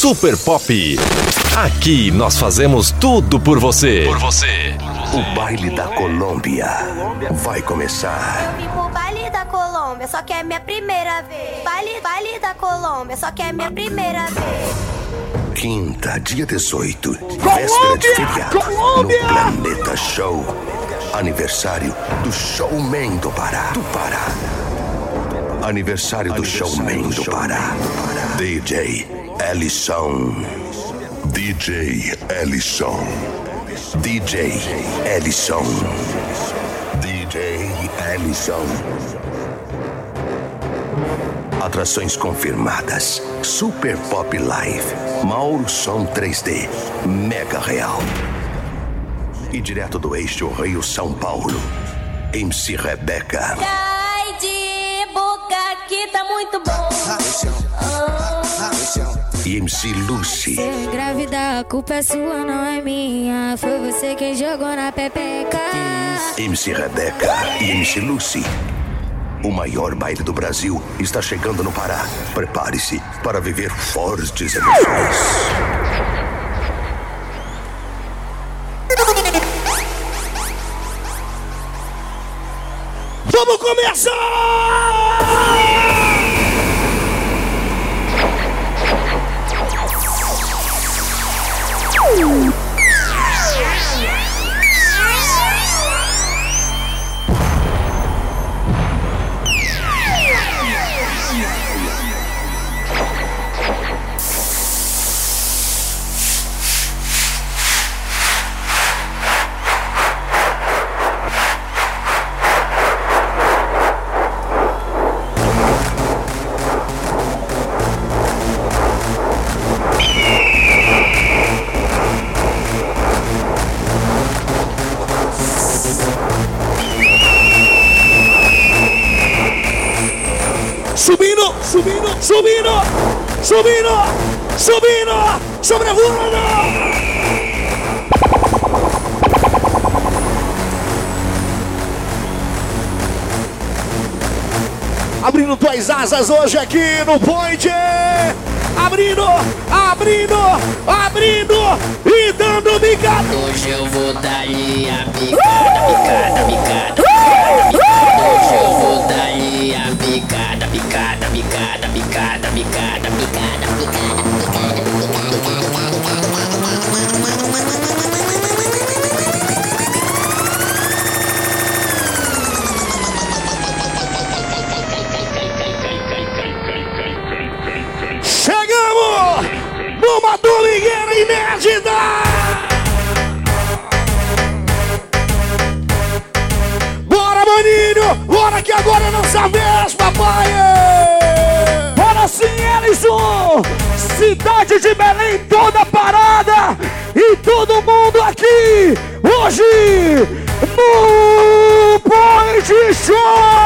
Super Pop. Aqui nós fazemos tudo por você. Por você. O baile da Colômbia vai começar. Vim pro baile da Colômbia, só que é minha primeira vez. Baile, baile da Colômbia, só que é minha primeira vez. Quinta, dia 18, véspera de feriado, Colômbia! no Planeta Show. Aniversário do Showman do Pará. Do Pará. Aniversário do Showman do Pará. DJ Ellison. DJ Ellison. DJ Ellison. DJ Ellison. Atrações confirmadas. Super Pop Live. Mauro Som 3D. Mega Real. E direto do eixo Rio São Paulo. MC Rebeca. De que tá muito bom. E MC Lucy. Se eu engravidar, a culpa é sua, não é minha. Foi você quem jogou na pepeca. MC Rebeca e MC Lucy. O maior baile do Brasil está chegando no Pará. Prepare-se para viver fortes emoções. Vamos começar! Woo! Subindo, subindo, subindo, sobrevoando. Abrindo tuas asas hoje aqui no Point. Abrindo, abrindo, abrindo e dando bicada. Hoje eu vou dar-lhe a picada, picada, picada. Hoje eu vou picada, picada, picada, Chegamos numa domingueira inédita! Bora, maninho! Bora que agora é nossa vez, papai! Hoje, no Point Show!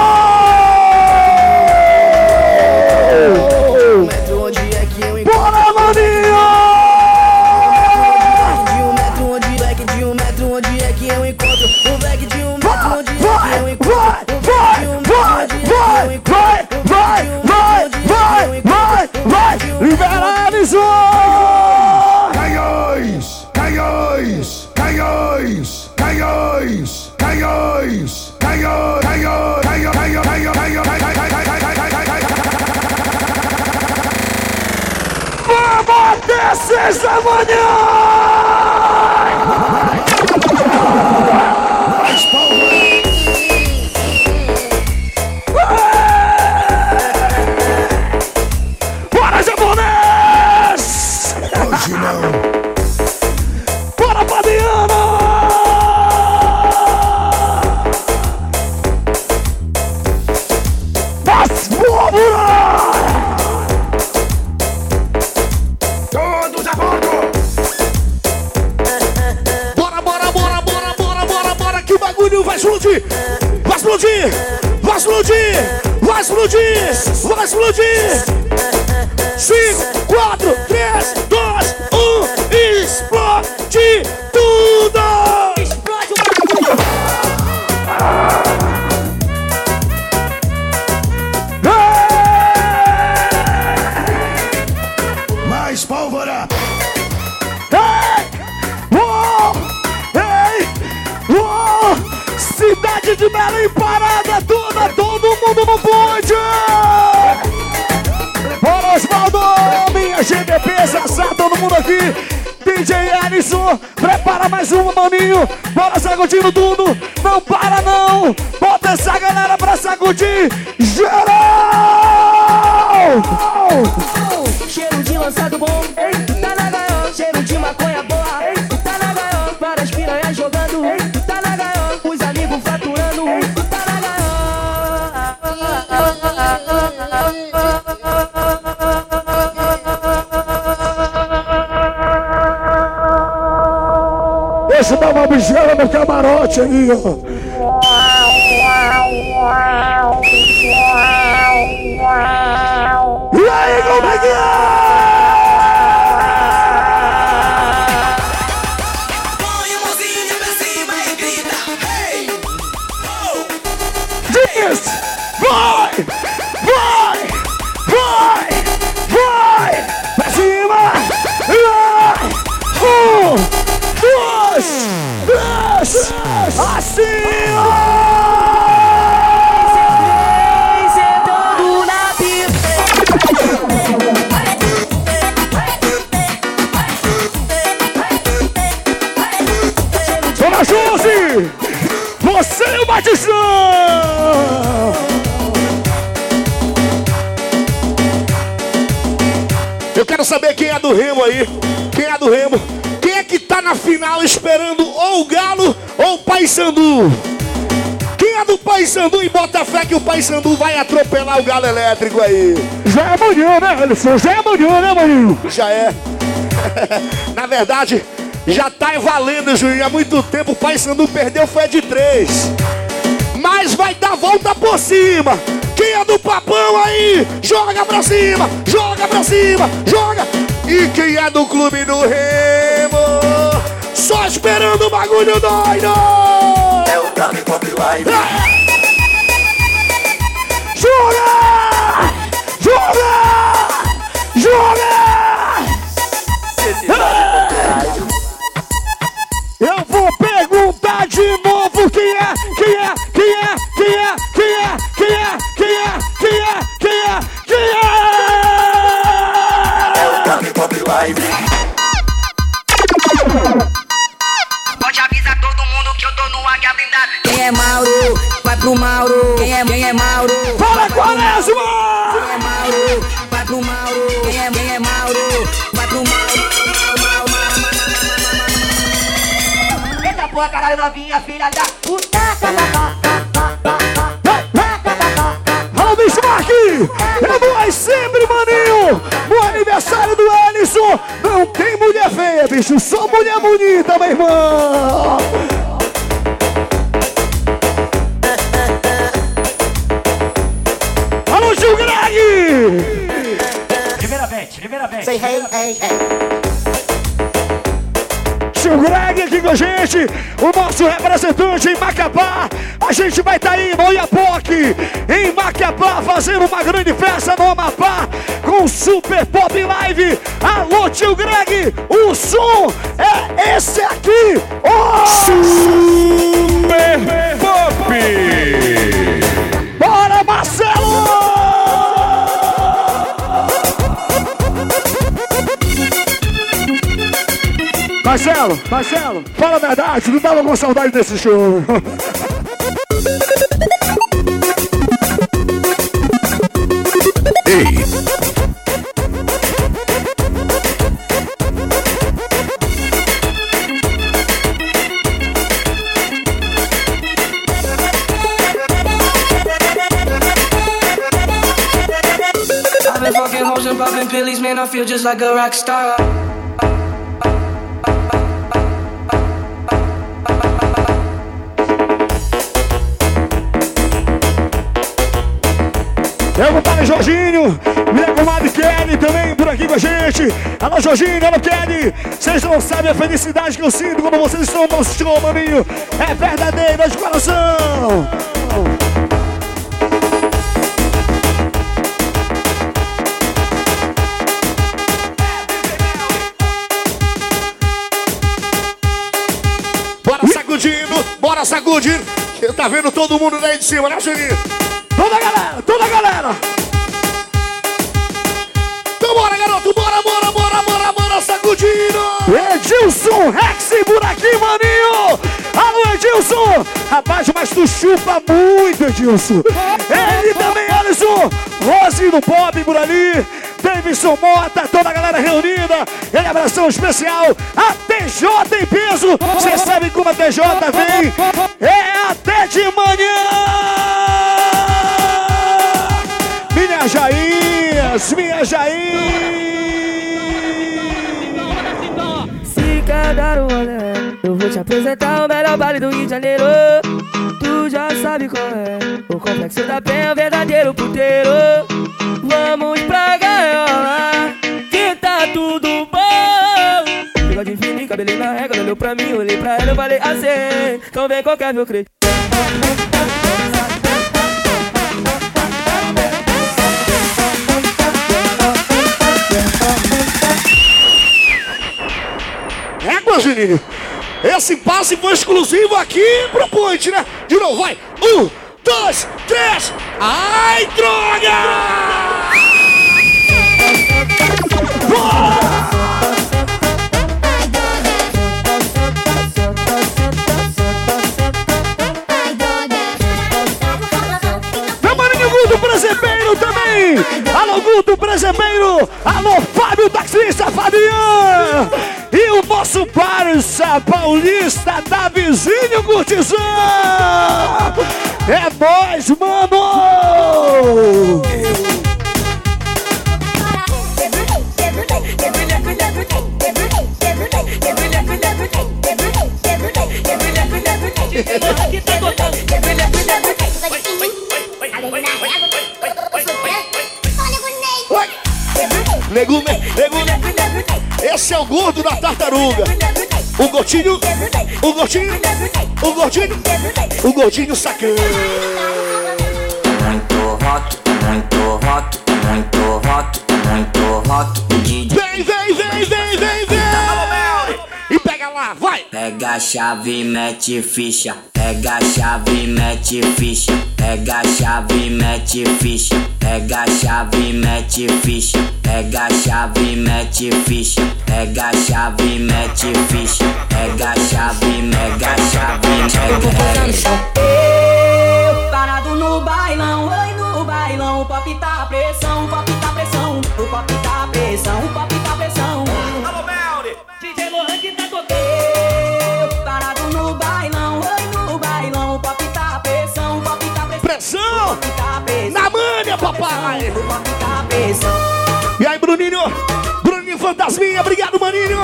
Yes! Boa! Do Remo aí. Quem é do Remo? Quem é que tá na final esperando ou o Galo ou o Paysandu? Quem é do Paysandu e bota fé que o Paysandu vai atropelar o Galo Elétrico aí? Já é amanhã, né, Alisson? Já é amanhã, né, maninho? Já é. Na verdade, já tá valendo, Juninho. Há muito tempo o Paysandu perdeu, foi de três. Mas vai dar volta por cima. Quem é do papão aí? Joga pra cima, joga pra cima, joga. E quem é do clube do Remo? Só esperando o bagulho doido. É o Dami Pop Live. Joga! Joga! Joga! Eu vou pro Mauro. Quem é, quem é Mauro? Fala Quaresma! Quem é Mauro? Vai pro Mauro. Quem é, quem é Mauro? Vai pro Mauro. Mauro, Mauro, Mauro. Eita porra, caralho, novinha, filha da puta. Alô, Bismarck! É nós sempre, maninho! No aniversário do Ellison, não tem mulher feia, bicho, só mulher bonita, meu irmão! Gente, o nosso representante em Macapá. A gente vai estar aí no Iapoque, em Macapá, fazendo uma grande festa no Amapá com Super Pop Live. Alô, tio Greg, o som é esse aqui, ó! Super Marcelo, Marcelo, fala a verdade, não tava com saudade desse show. Ei, I've been fucking hoes and popping pillies, man. I feel just like a rock star. a gente. Alô, Jorginho, alô, Kelly. Vocês não sabem a felicidade que eu sinto quando vocês estão no show, maninho. É verdadeira de coração. Bora sacudindo, bora sacudindo. Tá vendo todo mundo daí de cima, né, Jorginho? Toda a galera, toda a galera. Edilson Rex por aqui, maninho. Alô, Edilson. Rapaz, mas tu chupa muito, Edilson. Ele também, Alisson. Rose do Pop por ali. Davidson Mota, toda a galera reunida. Ele abração especial. A TJ em peso. Você sabe como a TJ vem? É até de manhã. Minha Jainhas, minha Jair. Dar eu vou te apresentar o melhor baile do Rio de Janeiro. Tu já sabe qual é, o complexo da penha, o verdadeiro puteiro. Vamos pra gaiola, que tá tudo bom. Bigode fininho, cabelinho na régua, olhou pra mim, olhei pra ela, eu falei assim. Então vem qualquer meu crer. Juninho. Esse passe foi exclusivo aqui pro Point, né? De novo, vai. Um, dois, três. Ai, droga! Presepeiro também! Alô, Guto Presepeiro! Alô, Fábio Taxista Fabian! E o nosso parça paulista da Vizinho Curtizão! É nóis, mano! Legume, legume. Esse é o gordo da tartaruga. O gordinho, o gordinho, o gordinho, o gordinho sacana. Muito hot, muito hot, Pega a chave, mete ficha. Pega a chave, mete ficha. Pega a chave, mete ficha. Pega a chave, mete ficha. Pega a chave, mete ficha. Pega a chave, mete ficha. Pega a chave, mega chave, mega. Eu parado no bailão, oi no bailão, o pop tá pressão, o pop tá pressão, o pop tá pressão, o pop na manha, papai. E aí, Bruninho? Bruninho Fantasminha, obrigado, maninho!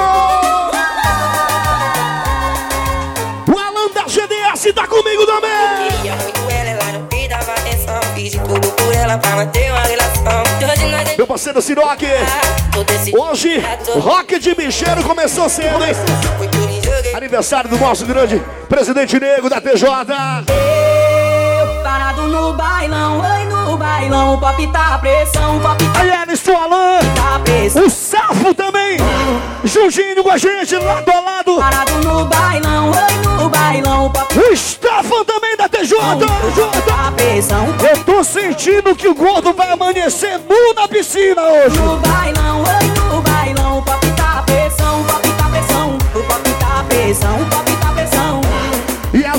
O Alan da GDS tá comigo também! Queria muito ela, ela não me dava atenção. Fiz de tudo por ela pra manter uma relação. Hoje nós é Meu parceiro Siroque, tô decidido. hoje, Rock de Bicheiro começou cedo, hein? Aniversário do nosso grande presidente negro da TJ. Parado no bailão, oi no bailão, o pop tá pressão, o pop tá Aí, Alisson Alan, tá pressão. o Safo também, juntinho com a gente, lado a lado. Parado no bailão, oi no bailão, o pop O Stefan também da TJ. tá pressão. Eu tô sentindo que o gordo vai amanhecer nu na piscina hoje. No bailão, oi no bailão, o pop tá pressão, o pop tá pressão, o pop tá pressão, o pop tá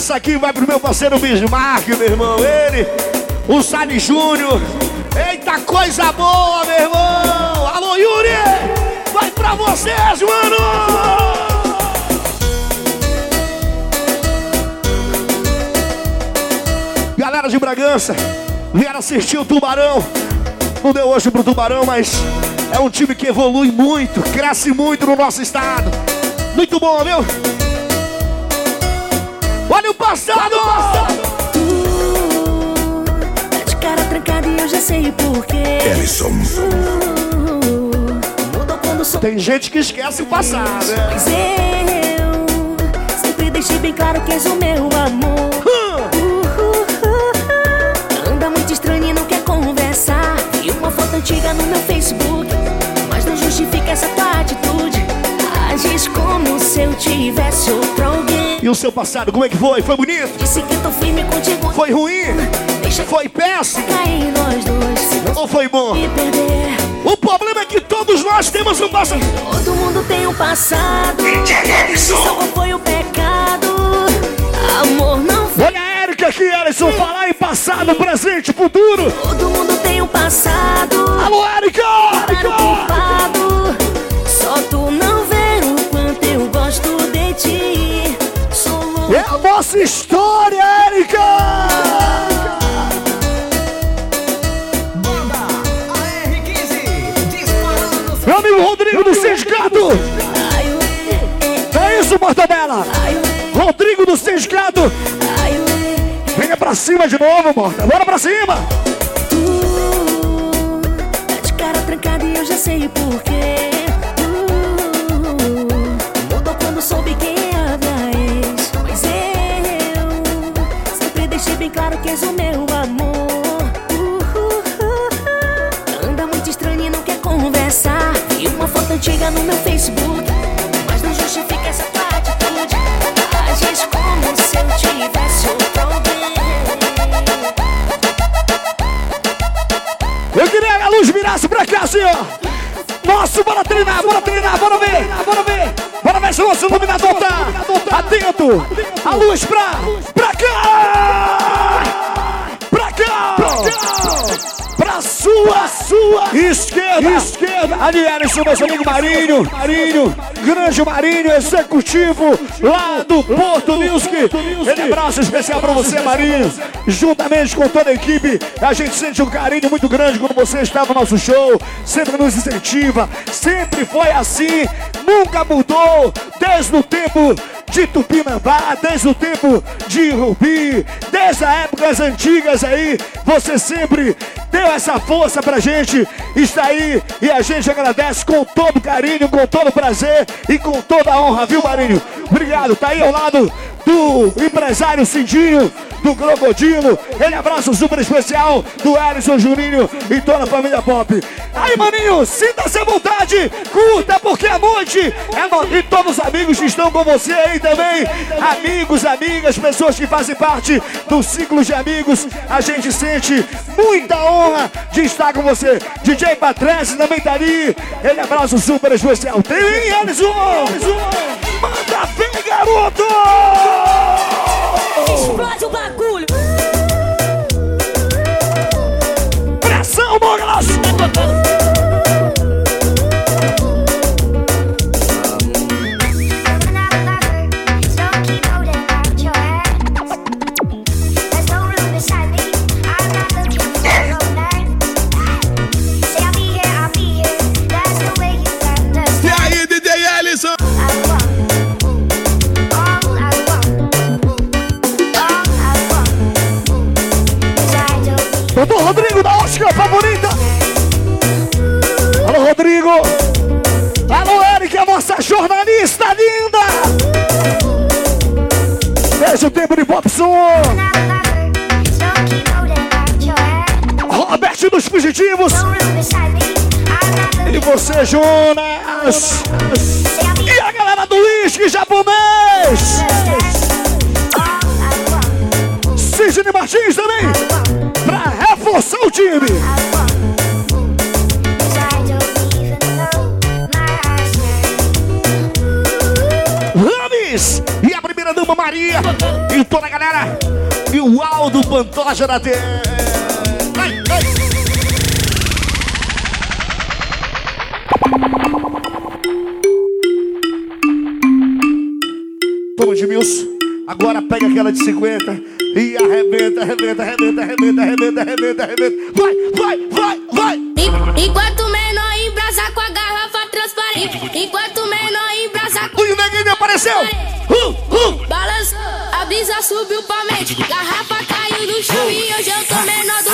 essa aqui vai pro meu parceiro Bismarck, meu irmão. Ele, o Sani Júnior. Eita coisa boa, meu irmão. Alô, Yuri. Vai pra vocês, mano. Galera de Bragança, vieram assistir o Tubarão. Não deu hoje pro Tubarão, mas é um time que evolui muito, cresce muito no nosso estado. Muito bom, viu? Olha o passado! Tá de cara trancada e eu já sei o porquê. Ellison. Mudou quando sou Tem gente que esquece o passado, né? Mas eu sempre deixei bem claro que és o meu amor. Anda muito estranho e não quer conversar. Vi uma foto antiga no meu Facebook, mas não justifica essa tua atitude. Como se eu tivesse outro alguém. E o seu passado, como é que foi? Foi bonito? Disse que tô firme contigo. Foi ruim? Foi péssimo? Cair nós dois. Ou foi bom? O problema é que todos nós temos um passado. Todo mundo tem um passado. Só qual foi o pecado? Amor não foi. Olha a Erika aqui, Alisson, falar em passado, presente, futuro. Todo mundo tem um passado. Alô, Erika! Nossa história, Erika! Meu amigo Rodrigo do Sindicato! É isso, Mortadela! Rodrigo do Sindicato! Venha pra cima de novo, Morta! Bora pra cima! Tu tá de cara trancada e eu já sei porquê. Claro que és o meu amor. Anda muito estranho e não quer conversar. E uma foto antiga no meu Facebook. Mas não justifica essa atitude. Ages como se eu tivesse outro alguém. Eu queria que a luz virasse pra cá, assim, ó. Nossa, bora treinar, bora treinar, bora ver, bora ver. Se o nosso iluminador tá atento. A luz pra, pra cá. Pra cá. Pra cá. Pra sua, sua esquerda. Esquerda. Ali, Alisson, meu amigo Marinho. Marinho, grande Marinho, executivo lá do Porto Music. Ele abraço especial pra você, Marinho. Juntamente com toda a equipe, a gente sente um carinho muito grande quando você está no nosso show. Sempre nos incentiva. Sempre foi assim. Nunca mudou. Desde o tempo de Tupinambá, desde o tempo de Rubi, desde as épocas antigas aí, você sempre deu essa força pra gente, está aí e a gente agradece com todo carinho, com todo prazer e com toda honra, viu Marinho? Obrigado, tá aí ao lado do empresário Cindinho, do Crocodilo, ele abraço super especial do Alisson Juninho e toda a família Pop. Aí, maninho, sinta-se à vontade, curta, porque a noite é no... E todos os amigos que estão com você aí também, amigos, amigas, pessoas que fazem parte do ciclo de amigos, a gente sente muita honra de estar com você. DJ Patrese também tá ali, ele abraço super especial. Tem, Alisson! Manda ver, garoto! Explode o bagulho. Pressão, Douglas! Oscar favorita. Alô, Rodrigo. Alô, Eric, a nossa jornalista linda. Veja o tempo de pop som. Robert dos Fugitivos. E você, Jonas. E a galera do uísque japonês. Sidney Martins também. Reforçar o time. Rames e a primeira dama Maria e toda a galera e o Aldo Pantoja da terra. Vai, vai. Toma de Milson. Agora pega aquela de 50 e arrebenta, arrebenta, arrebenta, arrebenta, arrebenta, arrebenta, arrebenta. Vai, vai, vai, vai. Enquanto menor embrasa com a garrafa transparente. Enquanto menor embrasa com o neguinho apareceu. Uh, uh. Balançou, a brisa subiu pra mente. Garrafa caiu no chão e hoje eu tô menor do.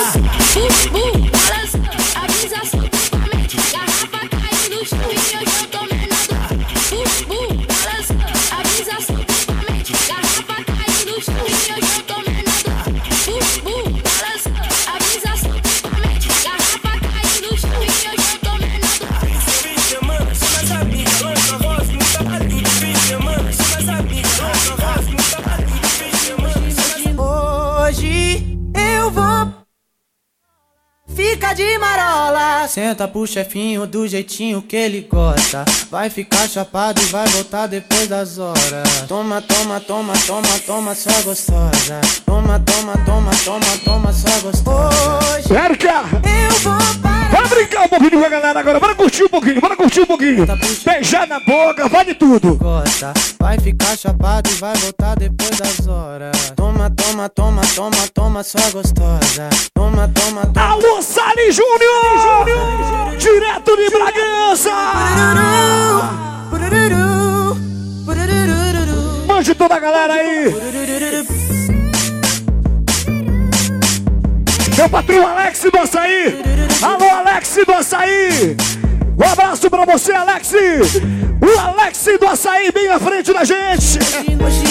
Senta pro chefinho do jeitinho que ele gosta. Vai ficar chapado e vai voltar depois das horas. Toma, toma, toma, toma, toma, só gostosa. Toma, toma, toma, toma, toma, só gostosa. Érica! Eu vou. Bora brincar um pouquinho com a galera agora, bora curtir um pouquinho, bora curtir um pouquinho. Beijar na boca, vale tudo. Gosta, vai ficar chapado e vai voltar depois das horas. Toma, toma, toma, toma, toma, só gostosa. Toma, toma, toma. Alô, Sali Júnior! Direto de Bragança! Mande toda a galera aí! Meu patrão Alex do Açaí! Alô, Alex do Açaí! Um abraço pra você, Alex! O Alex do Açaí bem à frente da gente!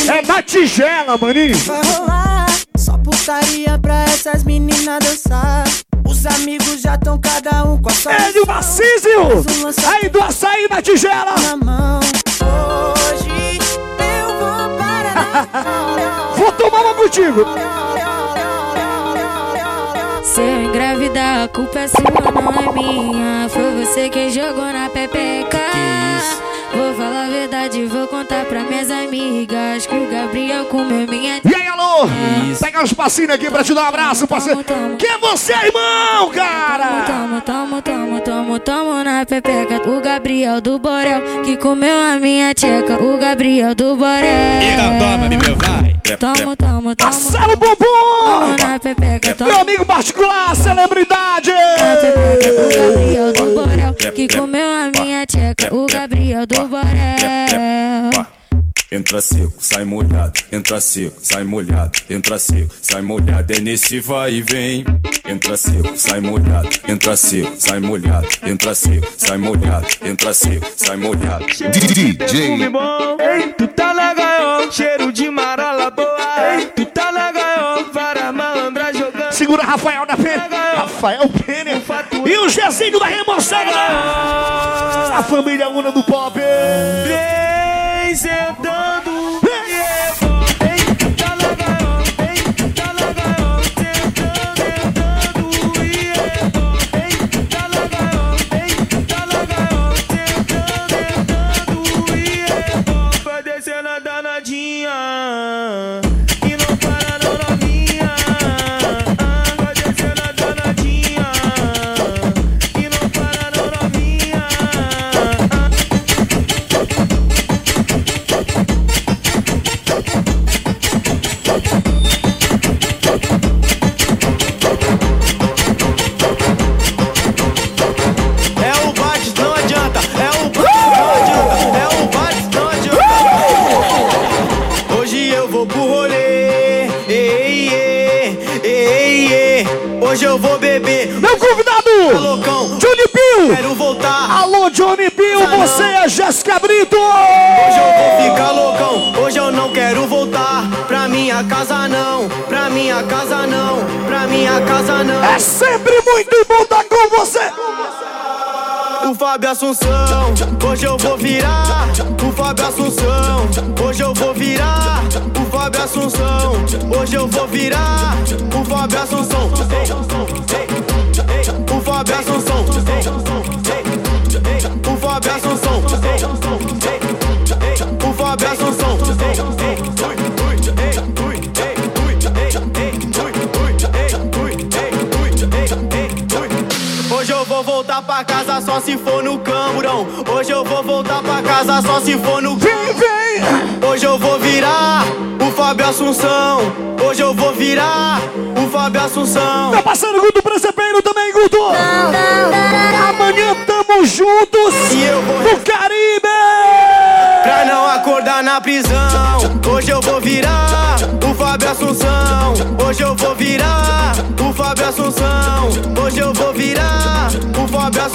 É na tigela, maninho! Vai rolar só putaria pra essas meninas dançar. Os amigos já estão cada um com a sua. Ele, o Macísio! Aí do Açaí na tigela! Na mão. Hoje eu vou parar. Vou tomar uma contigo! Se eu engravidar, a culpa é sua, não é minha. Foi você quem jogou na pepeca. Vou falar a verdade, vou contar pra minhas amigas que o Gabriel comeu minha. E aí, alô? Pega os passinhos aqui pra te dar um abraço, parceiro. Que é você, irmão, cara? Tamo, tamo, tamo, tamo, tamo na pepeca. O Gabriel do Borel que comeu a minha tcheca. O Gabriel do Borel. toma, bebê, vai. Tamo, tamo, tamo. Marcelo Bumbum! Na pepeca. Meu amigo particular, celebridade! na pepeca. O Gabriel do Borel que comeu a minha tcheca. O Gabriel do Borel. Entra seco, sai molhado, entra seco, sai molhado, entra seco, sai molhado, é nesse vai e vem. Entra seco, sai molhado, entra seco, sai molhado, entra seco, sai molhado, entra seco, sai molhado. Perfume bom, tu tá na gaiola, cheiro de marola boa. Tu tá na gaiola. Segura Rafael da Penha. Rafael Penha. E o Gezinho da Remoçada. A família Una do Pop. Vem sentando. Fábio Assunção, hoje eu vou virar. O Fábio Assunção, hoje eu vou virar. O Fábio Assunção, hoje eu vou virar. O Fábio Assunção, o Fábio Assunção, o Fábio Assunção, só se for no camburão. Hoje eu vou voltar pra casa só se for no Vem, vem. Hoje eu vou virar o Fábio Assunção. Hoje eu vou virar o Fábio Assunção. Tá passando Guto Precepeiro também, Guto. Amanhã tamo juntos E eu vou no Caribe. Pra não acordar na prisão. Hoje eu vou virar o Fábio Assunção. Hoje eu vou virar o Fábio Assunção. Hoje eu vou virar O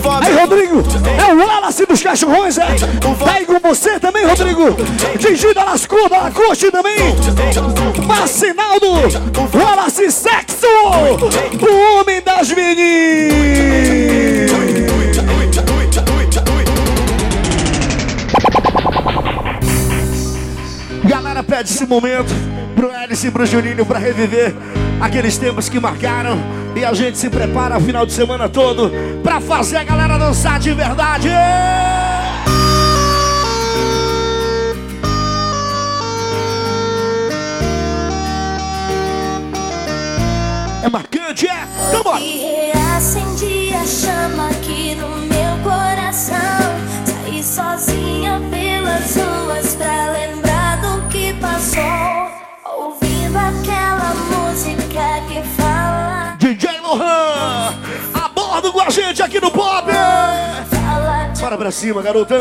Fábio Aí, Rodrigo, é o Wallace dos cachorrões, é? Tá aí com você também, Rodrigo. Gigi da Lascou, da Lacoste também. Marcinaldo, Wallace Sexo, o homem das meninas. Galera, pede esse momento pro Hélice e pro Juninho pra reviver Aqueles tempos que marcaram e a gente se prepara o final de semana todo pra fazer a galera dançar de verdade. Gente aqui no Pop! Bora pra cima, garotão!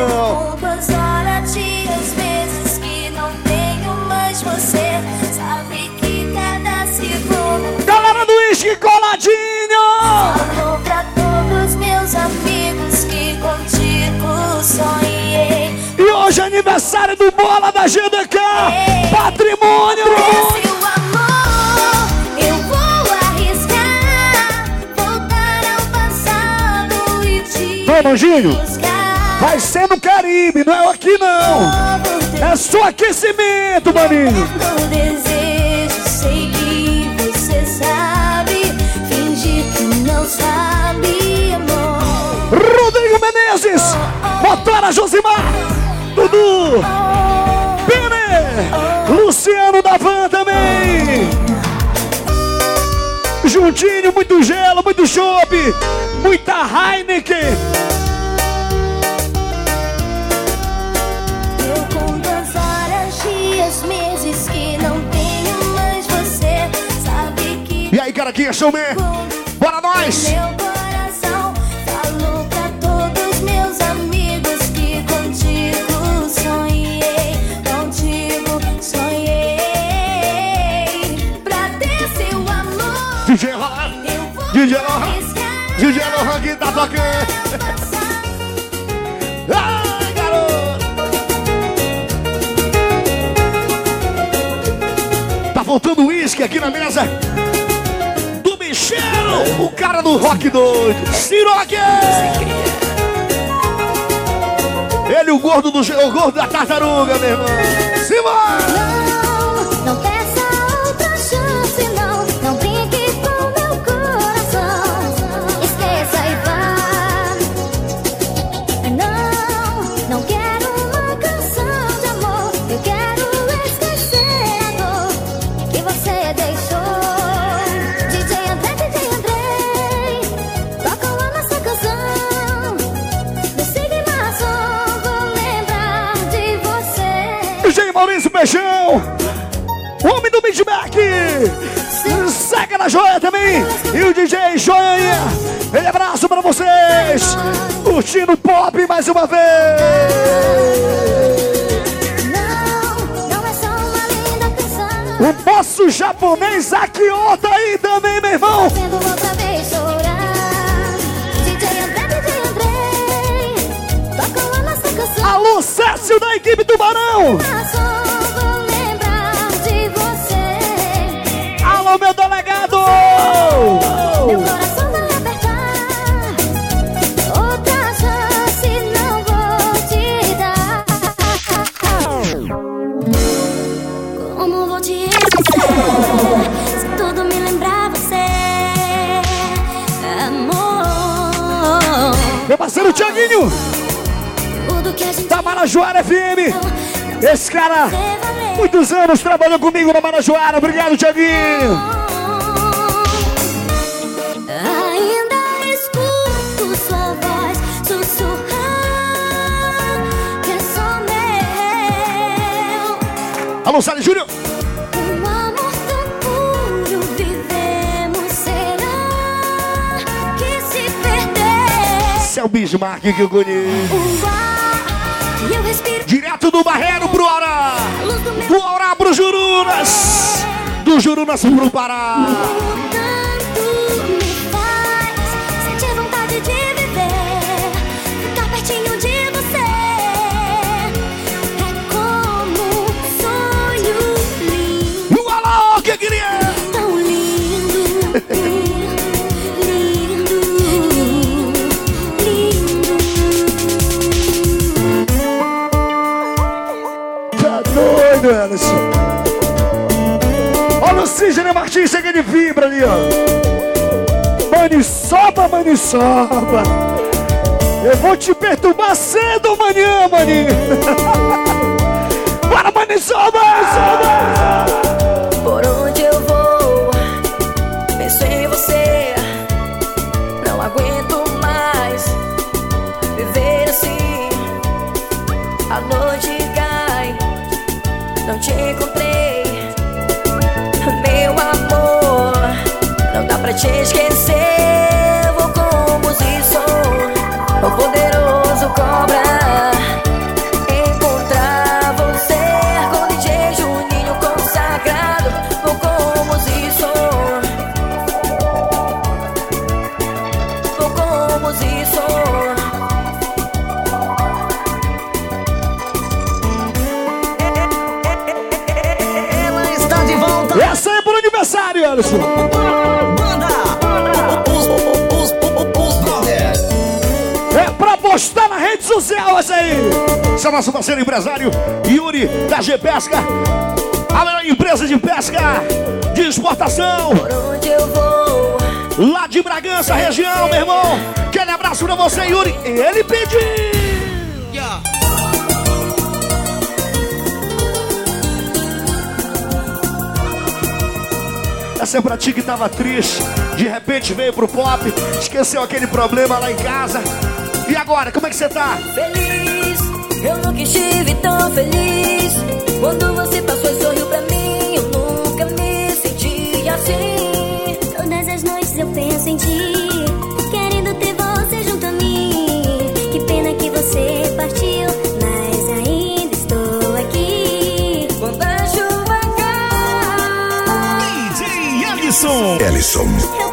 Poucas horas, dias, meses que não tenho mais você. Sabe que cada segundo. Galera do Whisky Coladinho! Falo pra todos meus amigos que contigo sonhei. E hoje é aniversário do Bola da GDK! Patrimônio! Te Vai, ser no Caribe, não é aqui não! É só aquecimento, maninho! Do desejo, sei que você sabe. Fingir que não sabe, amor. Rodrigo Menezes! Motora Josimar! Dudu! Pene! Luciano da Van também! Juntinho, muito gelo, muito chopp! Muita Heineken! Eu conto as horas, dias, meses que não tenho mais você. Sabe que E aí, caraquinha, showman! Bora nós! DJ Lohan! DJ Lohan que tá tocando! Ai, garoto! Tá faltando uísque aqui na mesa do Michel, o cara do rock doido, Siroque! Ele, o gordo do o gordo da tartaruga, meu irmão. Simbora! Também, e o DJ Joia, ele abraço pra vocês, curtindo pop mais uma vez. É. O nosso japonês Akio tá aí também, meu irmão. Marajoara FM. Esse cara, muitos anos trabalhou comigo na Marajoara. Obrigado, Tiaguinho. Ainda escuto sua voz sussurrar que é só meu. Alô, Salles Júnior. Um amor tão puro vivemos, será que se perder? Esse é o Bismarck que eu conheço. Direto do Barreiro pro Aurá. Do Aurá pro Jurunas. Do Jurunas pro Pará. Olha o Sidney Martins. Chega de fibra ali, ó. Maniçoba, maniçoba. Eu vou te perturbar cedo amanhã, maninho. Bora, maniçoba! Por te esquecer. Essa aí. Esse é nosso parceiro empresário Yuri da G Pesca. A melhor empresa de pesca de exportação. Onde eu vou, Lá de Bragança, região, meu irmão. Aquele abraço pra você, Yuri. Ele pediu. Essa é pra ti que tava triste. De repente veio pro pop. Esqueceu aquele problema lá em casa. E agora, como é que você tá? feliz. Eu nunca estive tão feliz. Quando você passou e sorriu pra mim, eu nunca me senti assim. Todas as noites eu penso em ti, querendo ter você junto a mim. Que pena que você partiu, mas ainda estou aqui. Quando a chuva cai, DJ Ellison. Ellison.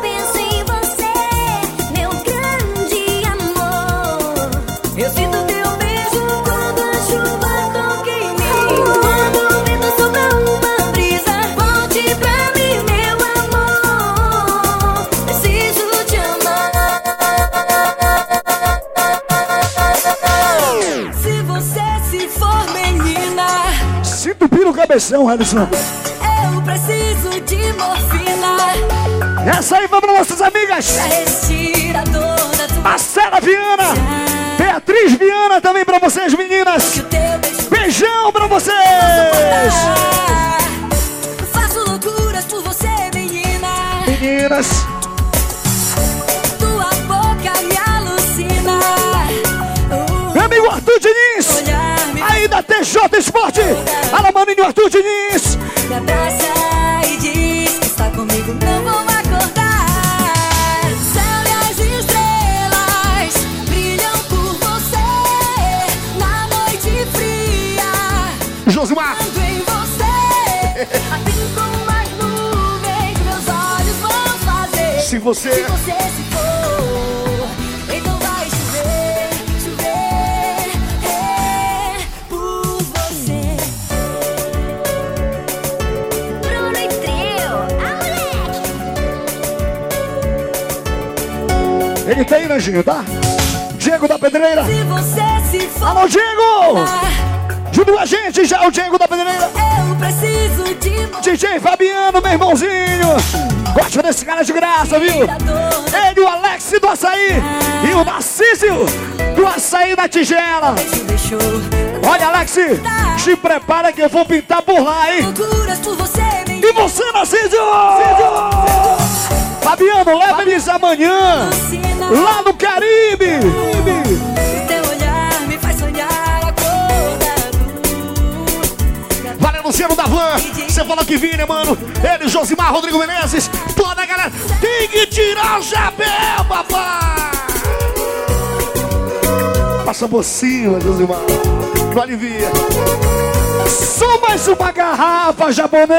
Cabeção, Alisson. Eu preciso de morfina Essa aí vai pra nossas amigas. Marcela Viana. Beatriz Viana também pra vocês, meninas. Beijão pra vocês. Faço loucuras por você, menina. Meninas. Tua boca me alucina. Meu amigo Arthur Diniz. TJ Esporte. Alô, maninho Arthur Diniz. me abraça e diz que está comigo, não vou acordar. Céu e as estrelas brilham por você na noite fria. Josimar. Pensando em você, assim como as nuvens, meus olhos vão fazer. Se você- se você se Ele tem, Nanjinho, tá? Diego da Pedreira. Se você se for, Alô, Diego. Junto com a gente já é o Diego da Pedreira. eu preciso de DJ Fabiano, meu irmãozinho. Gosto desse cara de graça, viu? Ele, o Alex do Açaí. E o Narcísio do Açaí da Tigela. Olha, Alex, se prepara que eu vou pintar por lá, hein? E você, Narcísio? Fabiano, leva eles amanhã. Lá no Caribe. Teu olhar me faz sonhar acordado. Valeu, Luciano da Van. Você falou que vinha, né, mano? Ele, Josimar, Rodrigo Menezes. Toda a galera tem que tirar o chapéu, papai. Passa por cima, Josimar. Não alivia. Só mais uma garrafa, japonês.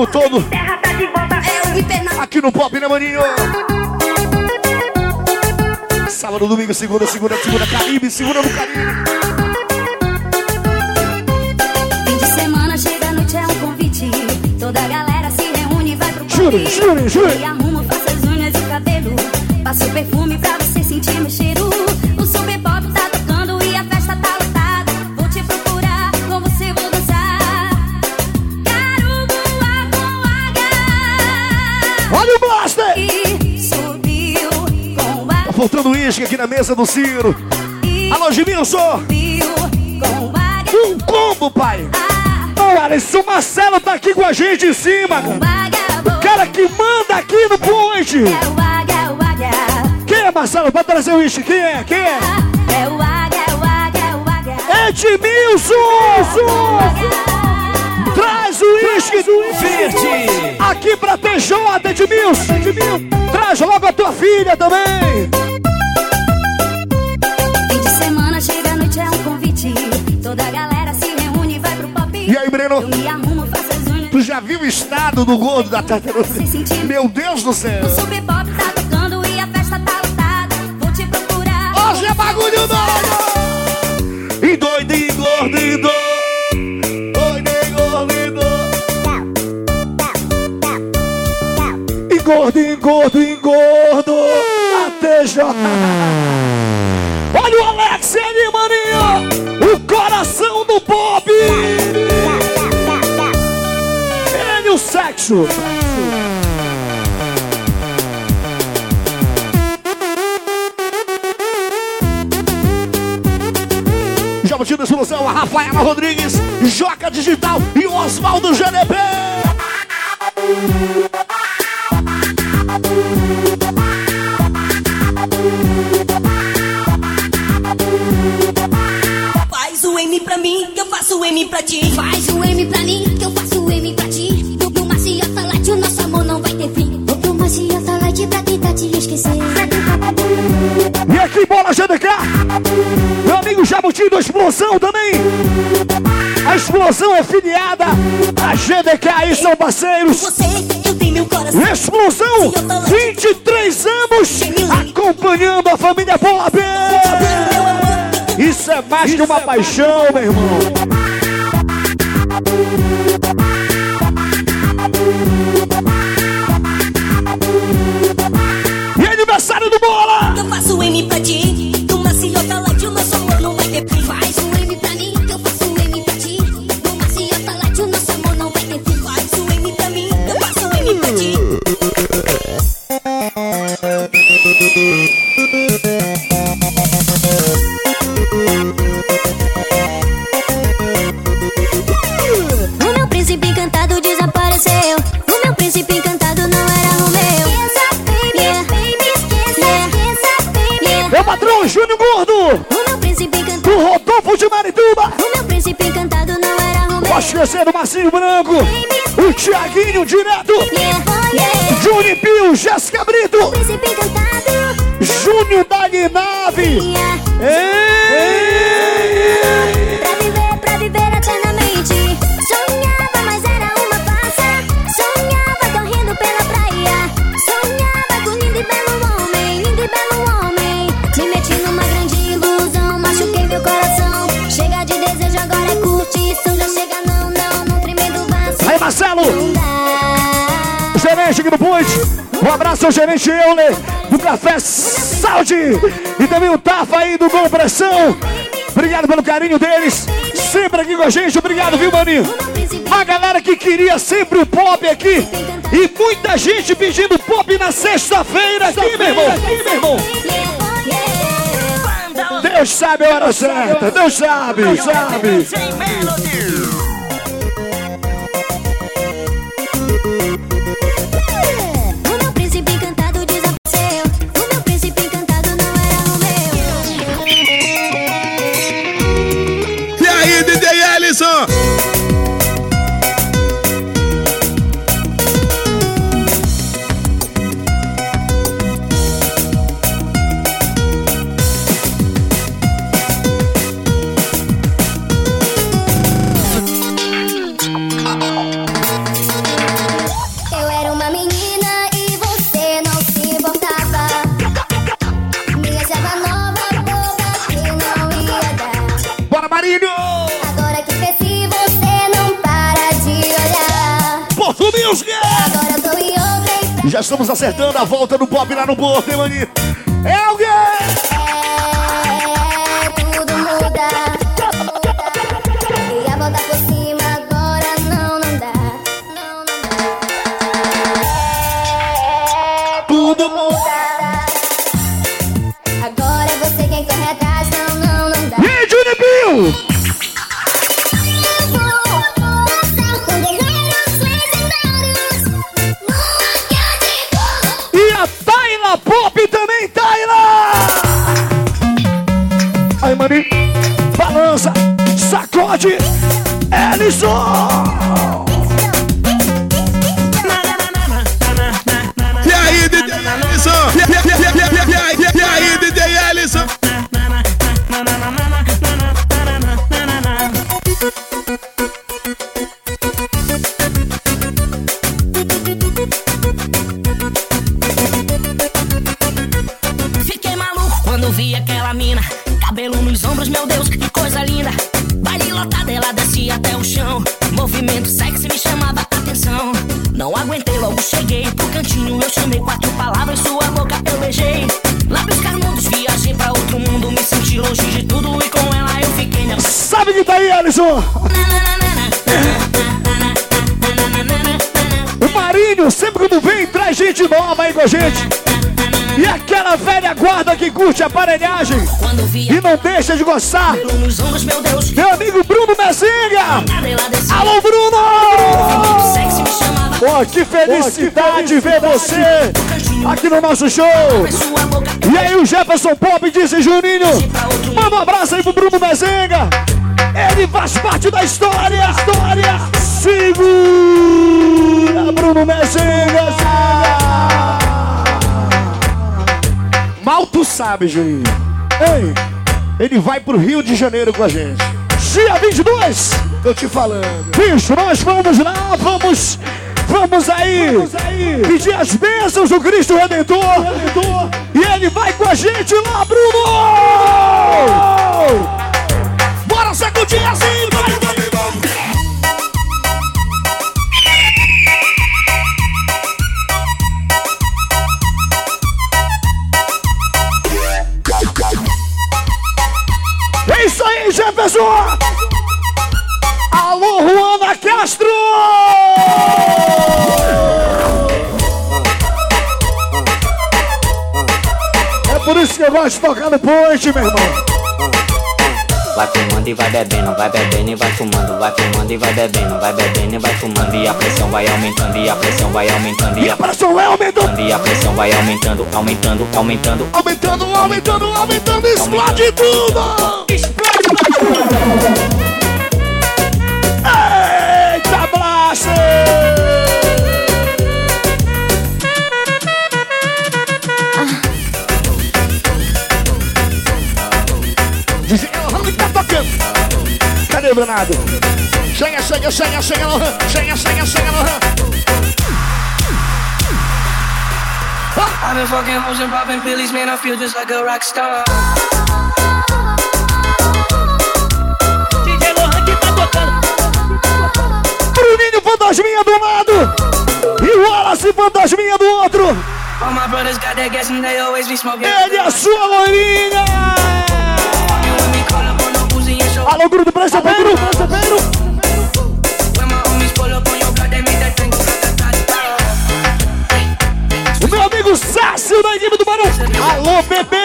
tempo todo. Aqui no Pop, né, maninho? Sábado, domingo, segunda, segunda, segunda, Caribe, segunda no Caribe. Fim de semana, chega a noite, é um convite. Toda a galera se reúne e vai pro Jure. E arrumo, faço as unhas e o cabelo. Passo perfume pra você sentir meu cheiro. faltando uísque aqui na mesa do Ciro. Alô, Gimilson! Um combo, pai! Ah. O Alisson Marcelo tá aqui com a gente em cima. O cara que manda aqui no ponte. É é Quem é, Marcelo? Pode trazer o uísque. Quem é? Quem é? Ah, é o o o Edmilson! Traz o uísque verde. Aqui pra Tejada, Edmilson. Traz logo a tua filha também. Tu já viu o estado do gordo da Tartarino? Meu Deus do céu. O super pop tá tocando e a festa tá lotada. Vou te procurar. Hoje é bagulho doido. E doido, e gordo, e doido. Engordo, engordo, engordo. Até já. Hum. baixo. Jabutina Solução, a Rafaela Rodrigues, Joca Digital e Oswaldo GDP. Explosão é filiada a GDK e são parceiros. Explosão, 23 anos acompanhando a família Bob. Isso é mais que uma paixão, meu irmão. Tiaguinho direto, Juni Pio, Jéssica Um abraço ao gerente Euler do Café Saúde. E também o Tafa aí do Gol Pressão. Obrigado pelo carinho deles. Sempre aqui com a gente. Obrigado, viu, maninho? A galera que queria sempre o pop aqui. E muita gente pedindo pop na sexta-feira aqui, meu irmão. Aqui, meu irmão. Deus sabe a hora certa. Deus sabe, sabe. Já estamos acertando a volta do pop lá no Porto, hein, maninho? E- e- e- e- e aí, e aí, com a gente. E aquela velha guarda que curte a aparelhagem e não deixa de gostar. meu amigo Bruno descia. Alô, Bruno! Pô, que felicidade ver você aqui no nosso show! E aí o Jefferson Pop disse, Juninho, manda um abraço aí pro Bruno Mezenga. Ele faz parte da história, história. Segura, Bruno Mezenga. Sabe, Juninho. Ei, ele vai pro Rio de Janeiro com a gente. Dia 22, tô te falando. Bicho, nós vamos lá, vamos... Vamos aí, pedir as bênçãos do Cristo Redentor. E ele vai com a gente lá, Bruno! Bora sacudir assim, Jefferson! Alô, Juana Castro! É por isso que eu gosto de tocar no ponte, meu irmão. Vai fumando e vai bebendo, vai bebendo e vai fumando, vai fumando e vai bebendo, vai bebendo e vai fumando e a pressão vai aumentando e a pressão vai aumentando e a a pressão vai aumentando, e a pressão vai aumentando, aumentando, aumentando. aumentando, aumentando, aumentando, explode tudo! Explode Eita, Blaster! Diz, é Elhan que tá tocando. Cadê o Chega, chega, chega, chega, Chega, chega, chega, Lohan. I've been fucking hoes and popping pillies, man. I feel just like a rock star. Bruninho Fantasminha do lado e o Wallace Fantasminha do outro. Ele é a sua loirinha. Alô, Bruno, presta bem, Pedro. presta bem. meu amigo Sácio da equipe do Barão. Alô, bebê!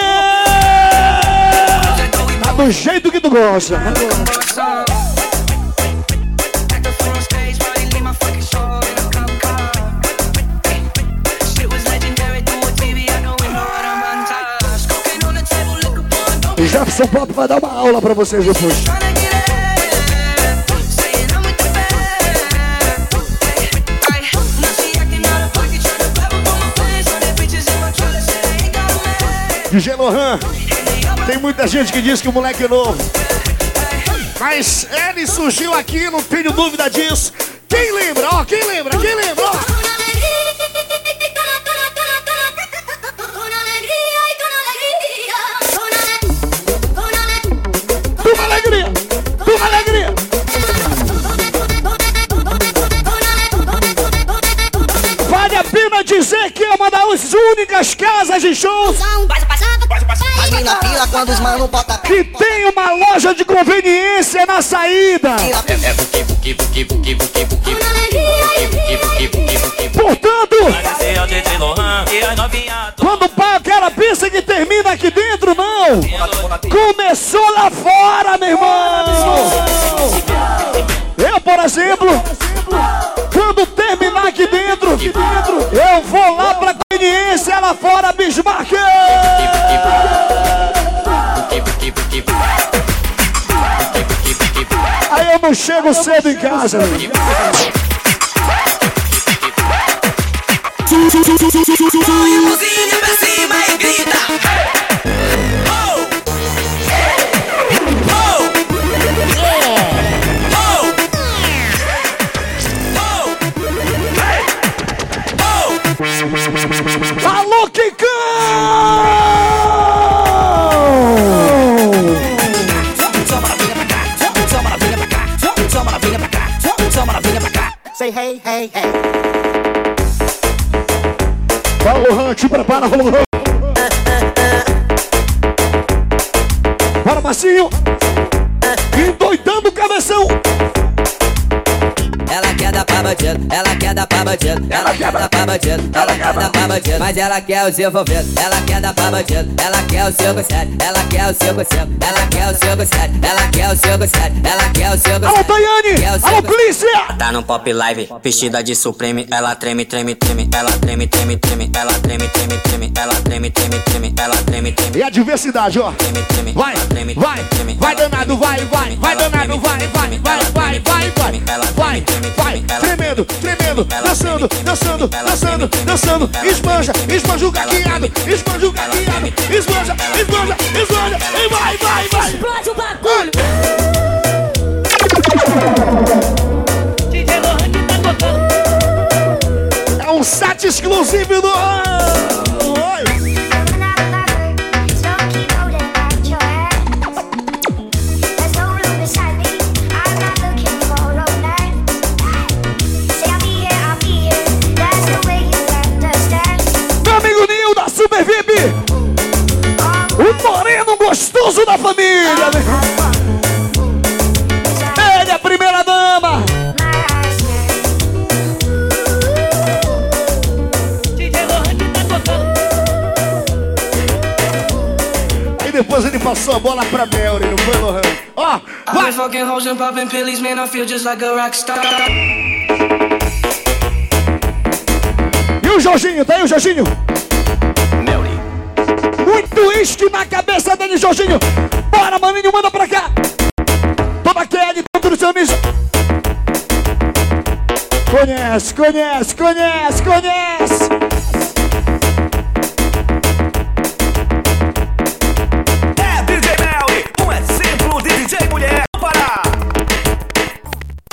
Tá do jeito que tu gosta. Né? Jefferson Pop vai dar uma aula pra vocês depois. DJ Lohan, tem muita gente que diz que o moleque é novo. Mas ele surgiu aqui, não tenho dúvida disso. Quem lembra, ó, quem lembra, quem lembra, ó. Das únicas casas de shows As mina pila quando os mano bota que tem uma loja de conveniência na saída. Portanto, as quando o pau aquela pensa que termina aqui dentro, não. Começou lá fora, meu irmão. Eu, por exemplo, quando terminar aqui dentro, eu vou lá pra lá fora, Bismarck. Aí eu não chego cedo em casa. Hey, hey, hey. Paulo Han, te prepara, Paulo Han. Bora, Marcinho. Endoidando o cabeção. Ela quer dar pra bandido, ela quer dar pra bandido, ela quer dar pra bandido, ela quer dar pra bandido, mas ela quer os envolvidos, ela quer dar pra bandido, ela quer o 57, ela quer o 55, ela quer o 57, ela quer o 57, ela quer o 57. Alô, Tayane! Alô, polícia! Tá no pop live, vestida de supreme, ela treme, treme, treme, ela treme, treme, treme, ela treme, treme, treme, ela treme, treme, treme, ela treme, treme. E a diversidade, ó. Vai, vai, vai danado, vai, vai, vai danado, tremendo, tremendo, dançando, dançando, dançando, dançando, esbanja, esbanja o gagueado, esbanja o gagueado, esbanja, esbanja, esbanja, e vai, vai, vai. Explode o bagulho. DJ Lohan que tá tocando. É um set exclusivo do... gostoso da família. Ele é a primeira dama. Que tá. Aí depois ele passou a bola pra Melry, não foi, Lohan? Ó, I've been fucking hoes and popping pillies, man. I feel just like a rock star. E o Jorginho, tá aí o Jorginho? esquiva a cabeça dele, Jorginho. Bora, maninho, manda pra cá. Toma aquele dentro do seu mijo. Conhece, conhece, conhece, conhece. É DJ Melly, um exemplo de DJ mulher para.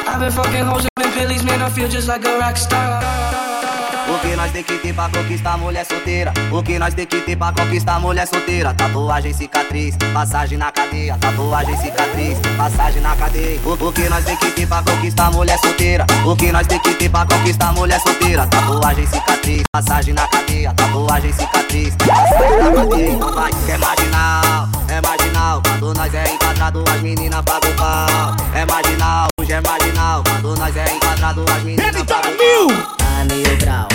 I've been fucking hoes up been Philly's, man, I feel just like a rock star. O que nós tem que ter pra conquistar mulher solteira? O que nós tem que ter pra conquistar mulher solteira? Tatuagem, cicatriz, passagem na cadeia. Tatuagem, cicatriz, passagem na cadeia. O, o que nós tem que ter pra conquistar mulher solteira? O que nós tem que ter pra conquistar mulher solteira? Tatuagem, cicatriz, passagem na cadeia. Tatuagem, cicatriz, passagem na cadeia. Vai, é marginal, é marginal. Quando nós é enquadrado, as meninas pagam pau. É marginal, hoje é marginal. Quando nós é enquadrado, as meninas pagam pau. Tá mil grau,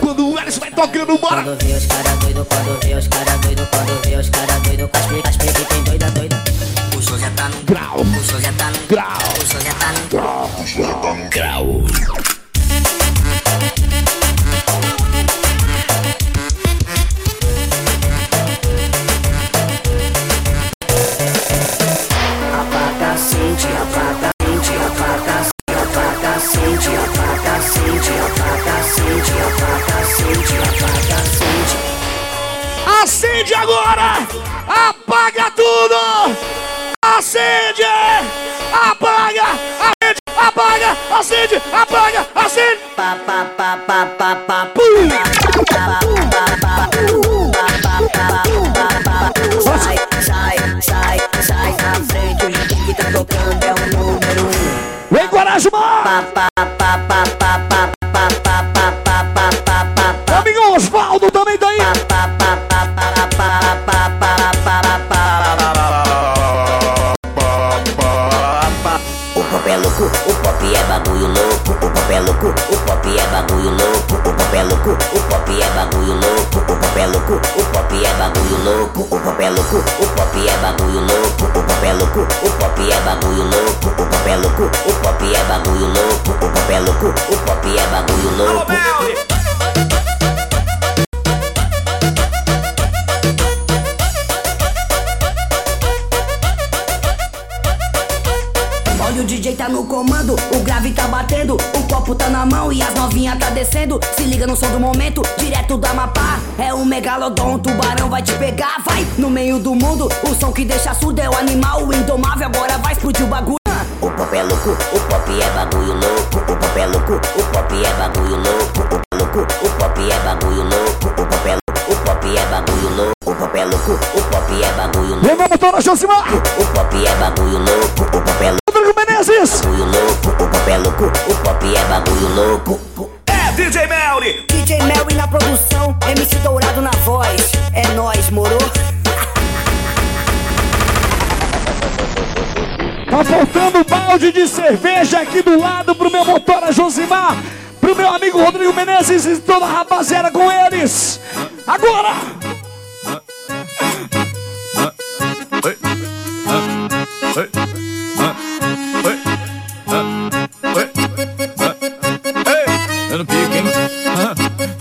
Quando o Elis vai tocando, bora! Quando vê os cara doido, quando vê os cara doido, quando vê os cara doido, as que as que tem doida, doida. O show já tá no grau, o show já tá no grau, o show já tá no grau, O show já tá no grau. Acende agora! Apaga tudo! Acende! Apaga! Acende! Apaga! Acende! Apaga! Acende! Pa, pa, pa, pa, pa, pa, Sai, sai, sai, sai na frente, o tá tocando é o número um. Vem, pa, pa, pa, pa, pa, pa, pa, louco, o pop é bagulho louco. O pop é louco, o pop é bagulho louco. O pop é louco, o pop é bagulho louco. O pop é louco, o pop é bagulho louco. O pop é louco, o pop é bagulho louco. O pop é louco, o pop é bagulho louco. O pop é louco, o pop é bagulho louco. O pop é louco, o pop é bagulho louco. Comando, o grave tá batendo, o copo tá na mão e as novinhas tá descendo. Se liga no som do momento, direto da Amapá. É um megalodon, o tubarão vai te pegar, vai no meio do mundo. O som que deixa surdo é o animal, o indomável agora vai explodir o bagulho. O pop é louco, o pop é bagulho louco. O pop é louco, o pop é bagulho louco. O pop é louco, o pop é bagulho louco. O pop é louco, o pop é bagulho louco. O pop é louco, o pop é bagulho louco. Vem, vamos, Dona Josimar! O pop é bagulho louco. O pop é Menezes! Bagulho louco. O pop é louco, o pop é bagulho louco. É DJ Melly! DJ Melly na produção, MC Dourado na voz. É nóis, moro? Tá faltando balde de cerveja aqui do lado pro meu motora Josimar, pro meu amigo Rodrigo Menezes e toda a rapaziada com eles. Agora!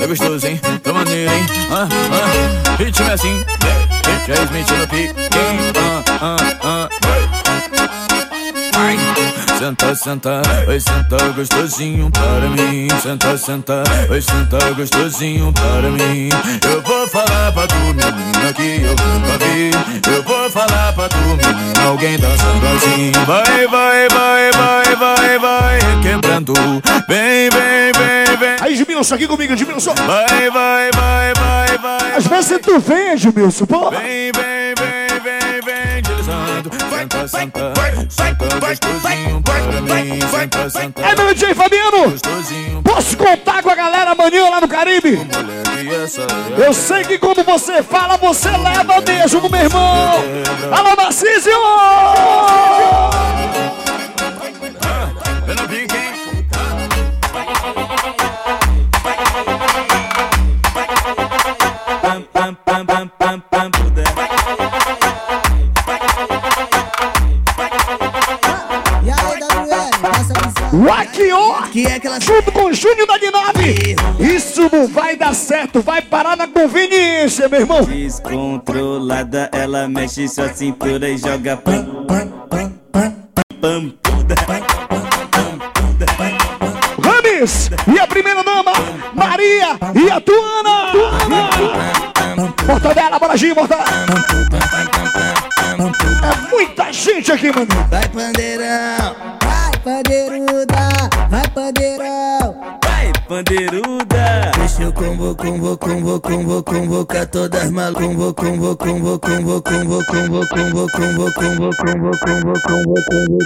Gostoso, hein? Tá maneiro, hein? Ah, ah, ritmo é assim. Já Smith no pique? Ah, ah, ah. Vai. Senta, senta, vai sentar gostosinho para mim. Senta, senta, vai sentar gostosinho para mim. Eu vou falar pra tu, menina, que eu nunca vi. Eu vou falar pra tu, menina, alguém dançando assim. Vai, vai, vai, vai, vai, vai, quebrando. Vem, vem, vem. Aí, Edmilson, aqui comigo, Edmilson. Vai, vai, vai, vai, vai. Às vezes tu vem, Edmilson, pô. Vem, vem, vem, vem, vem, deslizando. Senta gostosinho para mim. Senta, senta. É meu DJ Fabiano! Posso contar com a galera amanhã lá no Caribe? É Eu sei que quando você fala, você leva beijo no meu irmão! Alô, Narciso! É no pique, hein? Wakiô! Junto com o Júnior da Dinave! Isso não vai dar certo, vai parar na conveniência, meu irmão! Descontrolada, ela mexe sua cintura e joga pam, pam, pam, pam, pam. Rames! E a primeira dama, Maria e a Tuana! Mortadela, bora Gil, mortadela! É muita gente aqui, mano. Vai pandeirão, pandeiruda, vai pandeirão. Vai, pandeiruda. Deixa eu convo, convo, convo, convo, convocar todas as malucas. Convo, convo, convo, convo, convo, convo, convo, convo, convo, convo, convo, convo, convo,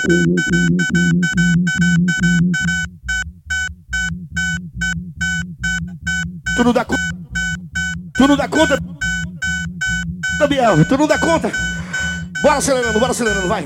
Tu não dá conta. Tu não dá conta. Biel, tu não dá conta. Bora acelerando, bora acelerando, vai.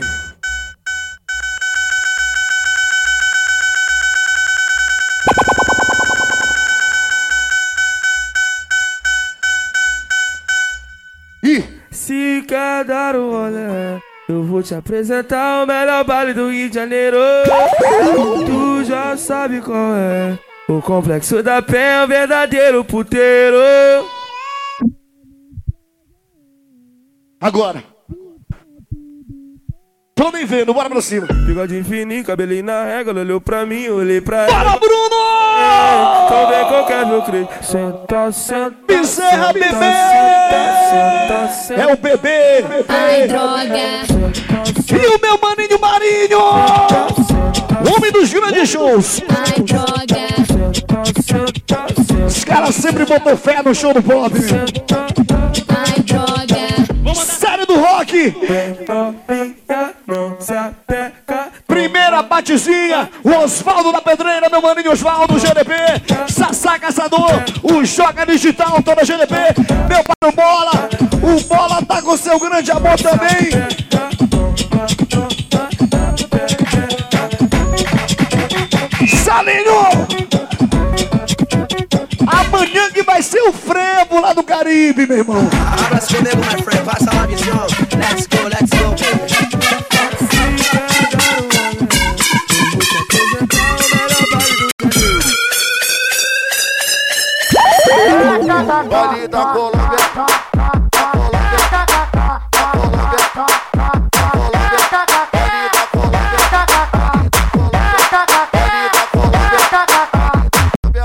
Dar o rolê, eu vou te apresentar o melhor baile do Rio de Janeiro. Tu já sabe qual é. O complexo da penha é verdadeiro puteiro. Agora. Tô nem vendo, bora pra cima. Bigode fininho, cabelinho na régua, ela olhou pra mim, olhei pra ela. Bora, Bruno! Então vem que eu quero meu creio. Senta, senta. Bezerra, bebê! Senta, senta. É o bebê! Ai, droga. E o meu maninho Marinho! Homem dos grandes shows! Ai, droga. Os caras sempre botam fé no show do pop! Ai, droga. Rock! Primeira batezinha, o Osvaldo da Pedreira, meu maninho Osvaldo, GDP, Sassá Caçador, o Joga Digital, toda GDP, meu pai Bola, o Bola tá com seu grande amor também. vibe, meu irmão. Abraço lá visão. Let's go, let's go.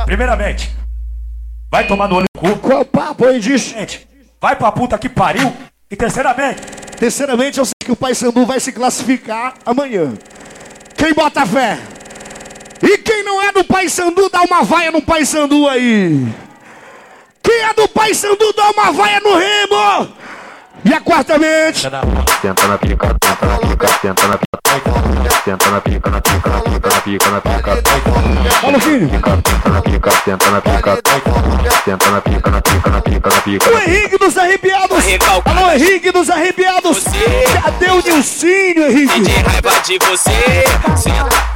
Primeiramente, vai tomar no olho disso? Gente, vai pra puta que pariu. E terceiramente, Terceiramente, eu sei que o Paysandu vai se classificar amanhã. Quem bota fé? E quem não é do Paysandu, dá uma vaia no Paysandu aí. Quem é do Paysandu, dá uma vaia no Remo. E a quartamente, Senta na pica, senta na pica, senta na pica. Senta na pica, na pica, na pica, na pica, na pica. Fala, filho. Senta na pica, senta na pica. Senta na pica, na pica, na pica, na pica. o Henrique dos Arrepiados. Alô, Henrique dos Arrepiados. Cadê o Nilcinho, Henrique? raiva de você. Senta,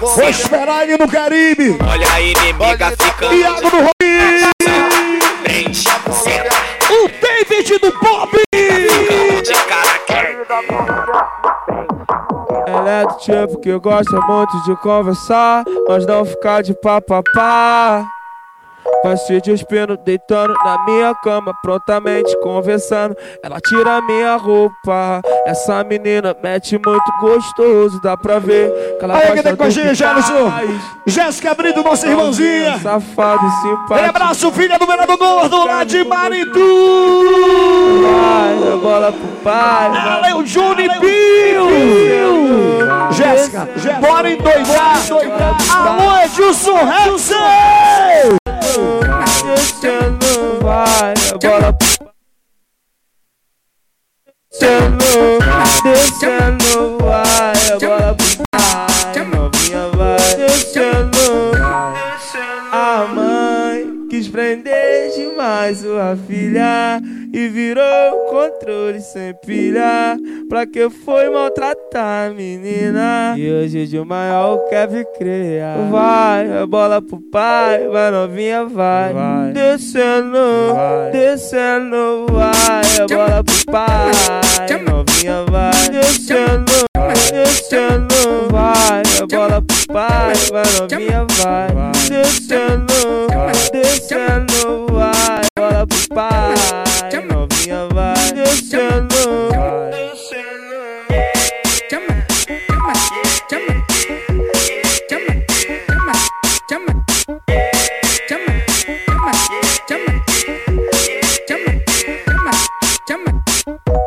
Vou esperar ele no Caribe. olha a inimiga ficando Iago do senta, O David do Pop. de cara Ela é do tipo que gosta muito de conversar, mas não ficar de papapá. Vai se despindo, deitando na minha cama, prontamente conversando. Ela tira minha roupa. Essa menina mete muito gostoso, dá pra ver que ela Aí, quem gosta com a do gente, que faz. Jéssica Brito, nossa irmãzinha. Safado e simpático. Um abraço, filha do Bernardo Gordo, lá de Maritu. Vai, a bola pro pai. Ela é o Juni Bill. Jéssica, bora endoidar. Alô, Edilson Hansen. Descendo, vai, a bola pro Descendo, descendo, vai, a bola pro pai. Novinha vai, descendo. A mãe quis prender demais sua filha virou controle sem pilha. Pra que foi maltratar a menina? E hoje de maior quer criar. Vai, a bola pro pai, vai novinha, vai. Descendo, descendo, vai, a bola pro pai. Novinha vai, descendo, descendo, vai, a bola pro pai, vai novinha, vai. Descendo, descendo, vai, bola pro pai. Novinha vai, descendo.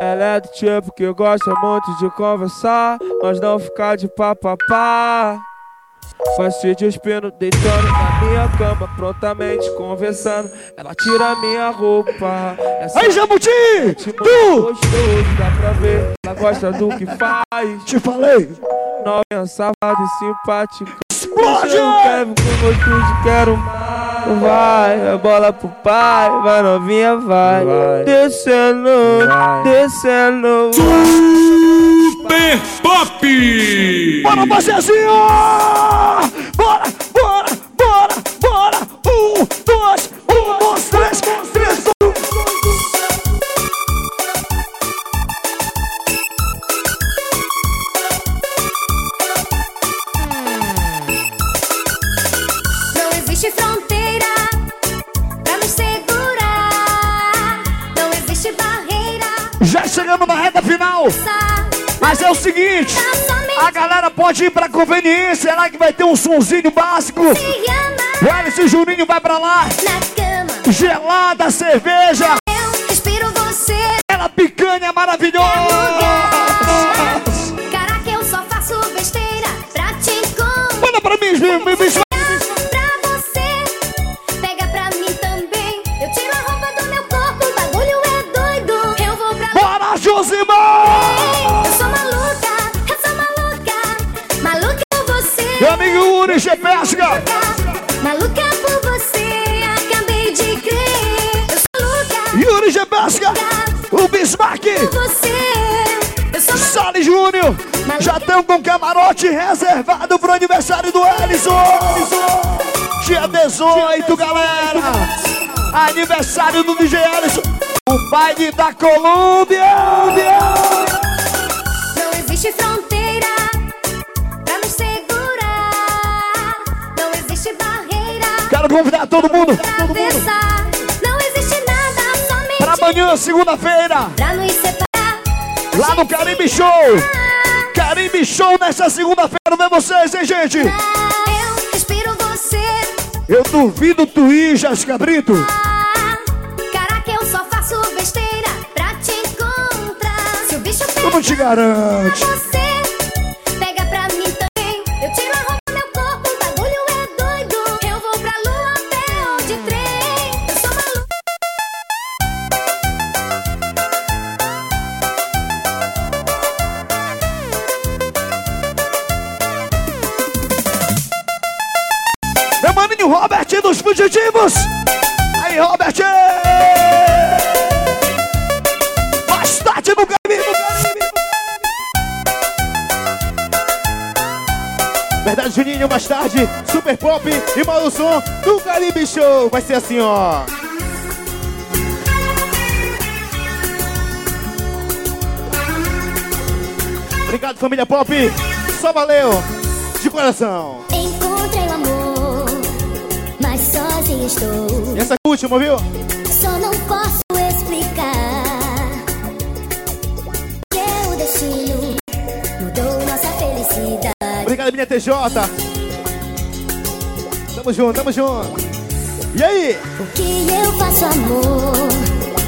Ela Ela é do tipo que gosta muito de conversar, mas não ficar de papapá. Faz se despino, deitando na minha cama, prontamente conversando. Ela tira minha roupa. Essa Aí, Jabuti! Tu! Gostoso, dá pra ver. Ela gosta do que faz. Te falei. Novinha safada e simpática. Explode! Quero com gostoso, quero mais. Vai, a bola pro pai, vai novinha, vai. Descendo, descendo. Super Pop! Bora ó! Bora, bora, bora, bora! Um, dois, um, dois, três, três, seguinte, a galera pode ir pra conveniência, é lá que vai ter um sonzinho básico. O Alice e Juninho vai pra lá. Gelada, cerveja. Respiro você. Ela picanha maravilhosa. Estão com camarote reservado pro aniversário do Ellison. Dia 18, galera. Aniversário do DJ Ellison. O baile da Colômbia. Não existe fronteira pra nos segurar. Não existe barreira Quero convidar todo mundo. Não existe nada, somente pra amanhã, segunda-feira. pra nos separar. Lá no Caribe Show. Caribe Show nessa segunda-feira. Ver vocês, hein, gente? Eu respiro você. Eu duvido tu ir, Jéssica Brito. Caraca, eu só faço besteira pra te encontrar. Se o bicho Eu não te garanto. Fugitivos. Aí, Robert. Mais tarde no Caribe, no. Verdade, Juninho, mais tarde, Super Pop e Malu Som do Caribe Show. Vai ser assim, ó. Obrigado, família Pop. Só valeu. De coração. Estou. Essa é a última, viu? Só não posso explicar o destino mudou nossa felicidade. Obrigado, minha TJ. Tamo junto, tamo junto. E aí? O que eu faço, amor,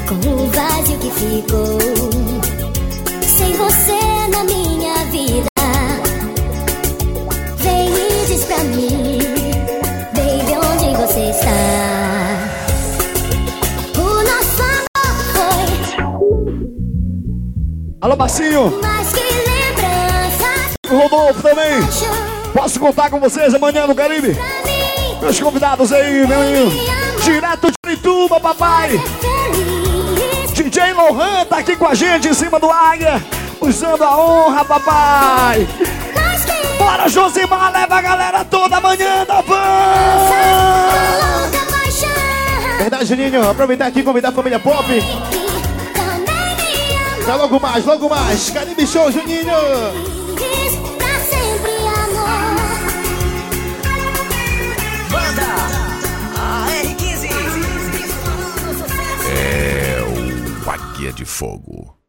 com o vazio que ficou? Sem você na minha vida. Alô, lembrança. O Rodolfo também. Posso contar com vocês amanhã no Caribe? Meus convidados aí, meu menino. Direto de Arituba, papai. DJ Lohan tá aqui com a gente em cima do águia. Usando a honra, papai. Bora, Josimar, leva a galera toda amanhã da van. Verdade, Juninho. Aproveitar aqui e convidar a família Pop. Tá logo mais, logo mais. Caribe Show, Juninho. Pra sempre, amor. Banda AR15. É o Águia de Fogo.